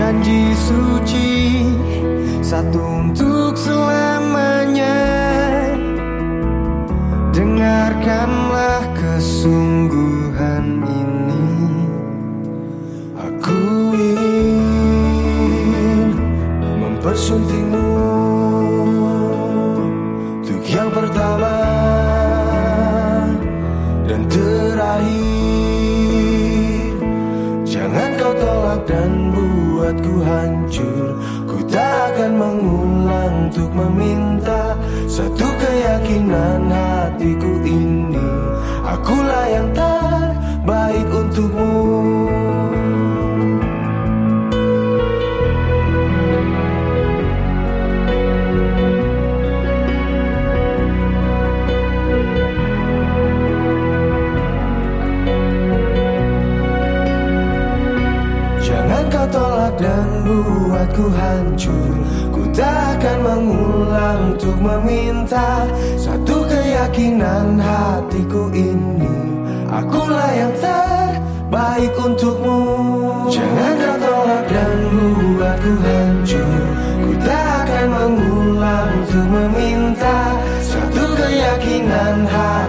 Janji suci satu untuk selamanya. Dengarkanlah kesungguhan ini. Aku ingin mempersuntingmu Untuk yang pertama dan terakhir. Jangan kau tolak dan buatku hancur. Ku tak akan mengulang untuk meminta Satu keyakinan hatiku ini. Akulah yang terbaik untukmu tolak dan buatku hancur. Ku tak akan mengulang untuk meminta Satu keyakinan hatiku ini. Akulah yang terbaik untukmu. Jangan kau tolak dan buatku hancur. Ku tak akan mengulang untuk meminta Satu keyakinan hatiku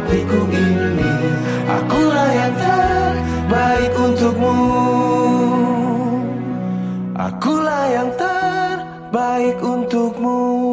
Akulah yang terbaik untukmu.